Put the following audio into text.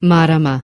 Marama